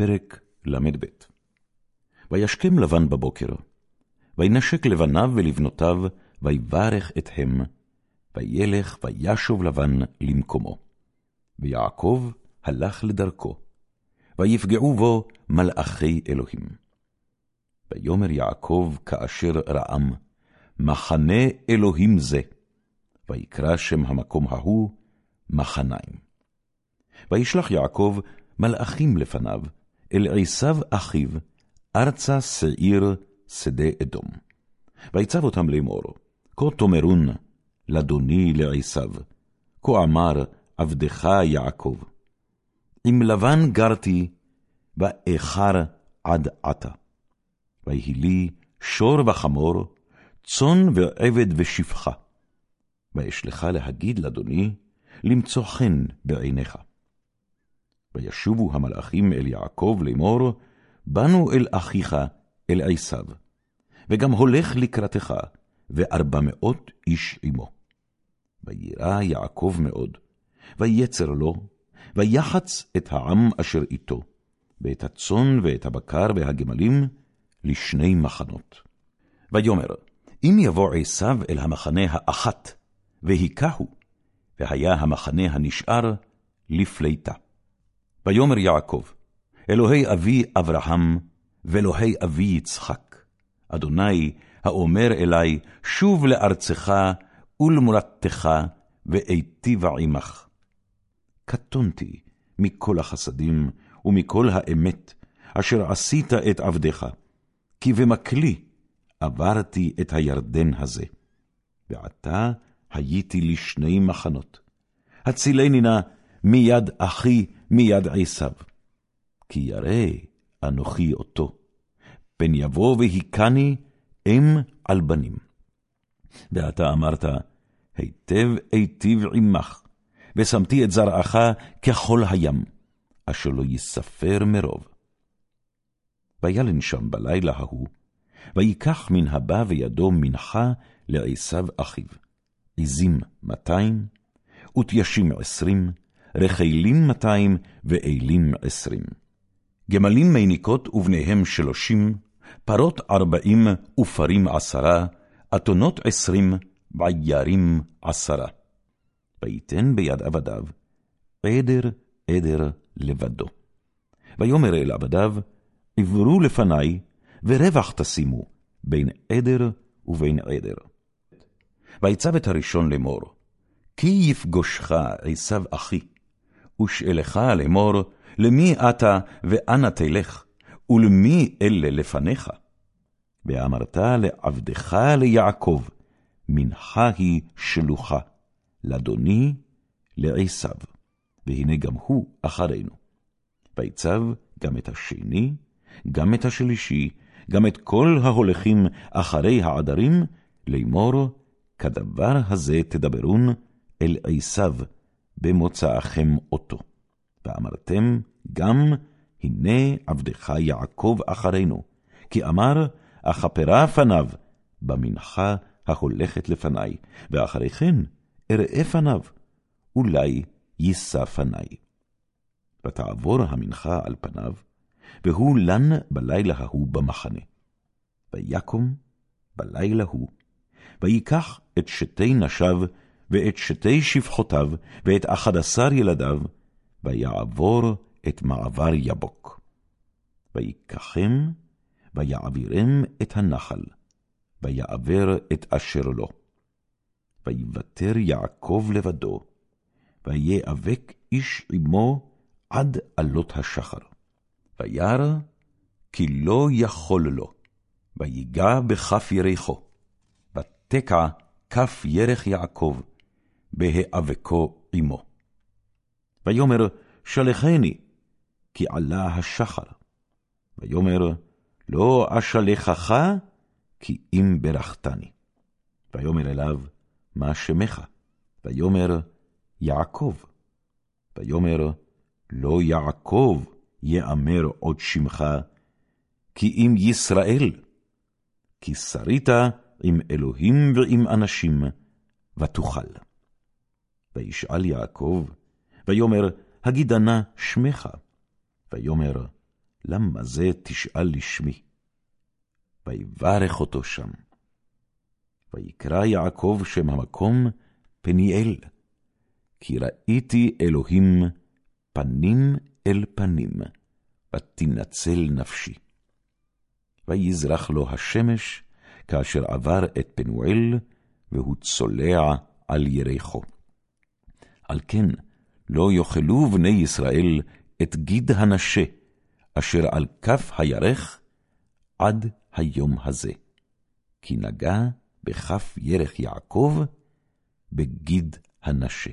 פרק ל"ב וישכם לבן בבוקר, וינשק לבניו ולבנותיו, ויברך אתהם, וילך וישוב לבן למקומו. ויעקב הלך לדרכו, ויפגעו בו מלאכי אלוהים. ויאמר יעקב כאשר רעם, מחנה אלוהים זה, ויקרא שם המקום ההוא מחניים. וישלח יעקב מלאכים לפניו, אל עשיו אחיו, ארצה שעיר שדה אדום. ויצב אותם לאמור, כה תאמרון לאדוני לעשיו, כה אמר עבדך יעקב. עם לבן גרתי, ואיכר עד עתה. ויהי לי שור וחמור, צאן ועבד ושפחה. ואשלך להגיד לאדוני, למצוא חן בעיניך. וישובו המלאכים אל יעקב לאמור, באנו אל אחיך, אל עשיו, וגם הולך לקראתך, וארבע מאות איש עמו. וירא יעקב מאוד, ויצר לו, ויחץ את העם אשר איתו, ואת הצאן ואת הבקר והגמלים, לשני מחנות. ויאמר, אם יבוא עשיו אל המחנה האחת, והיכהו, והיה המחנה הנשאר לפליטה. ויאמר יעקב, אלוהי אבי אברהם, ואלוהי אבי יצחק, אדוני האומר אלי, שוב לארצך ולמולדתך, ואיטיבה עמך. קטונתי מכל החסדים ומכל האמת, אשר עשית את עבדך, כי במקלי עברתי את הירדן הזה. ועתה הייתי לשני מחנות. הצילני נא מיד אחי מיד עשיו. כי ירא אנוכי אותו, פן יבוא והיכני אם על בנים. ואתה אמרת, היטב היטיב עמך, ושמתי את זרעך ככל הים, אשר לא יספר מרוב. וילן שם בלילה ההוא, ויקח מן הבא וידו מנחה לעשיו אחיו, עזים מאתיים, ותיישים עשרים, רחלים מאתיים ואלים עשרים. גמלים מיניקות ובניהם שלושים, פרות ארבעים ופרים עשרה, אתונות עשרים, ועיירים עשרה. ויתן ביד עבדיו, עדר עדר לבדו. ויאמר אל עבדיו, עברו לפני, ורווח תשימו, בין עדר ובין עדר. ויצב את הראשון לאמור, כי יפגושך עשיו אחי, ושאלך לאמור, למי אתה ואנה תלך, ולמי אלה לפניך? ואמרת לעבדך ליעקב, מנחה היא שלוחה, לאדוני לעשיו, והנה גם הוא אחרינו. ויצב גם את השני, גם את השלישי, גם את כל ההולכים אחרי העדרים, לאמור, כדבר הזה תדברון אל עשיו, במוצאכם אותו. ואמרתם גם, הנה עבדך יעקב אחרינו, כי אמר, אכפרה פניו במנחה ההולכת לפני, ואחרי כן אראה פניו, אולי יישא פני. ותעבור המנחה על פניו, והוא לן בלילה ההוא במחנה. ויקום בלילה הוא, ויקח את שתי נשיו ואת שתי שפחותיו, ואת אחד עשר ילדיו, ויעבור את מעבר יבוק. ויקחם, ויעבירם את הנחל, ויעבר את אשר לו. ויוותר יעקב לבדו, ויאבק איש עמו עד עלות השחר. וירא כי לא יכול לו, ויגע בכף ירחו, ותקע כף ירך יעקב, בהיאבקו עמו. ויאמר, שלחני, כי עלה השחר. ויאמר, לא אשלחך, כי אם ברכתני. ויאמר אליו, מה שמך? ויאמר, יעקב. ויאמר, לא יעקב יאמר עוד שמך, כי אם ישראל, כי שרית עם אלוהים ועם אנשים, ותוכל. וישאל יעקב, ויאמר, הגידה נא שמך. ויאמר, למה זה תשאל לשמי? ויברך אותו שם. ויקרא יעקב שם המקום פניאל, כי ראיתי אלוהים פנים אל פנים, ותנצל נפשי. ויזרח לו השמש, כאשר עבר את פנואל, והוא צולע על ירחו. על כן, לא יאכלו בני ישראל את גיד הנשה, אשר על כף הירך, עד היום הזה. כי נגע בכף ירך יעקב, בגיד הנשה.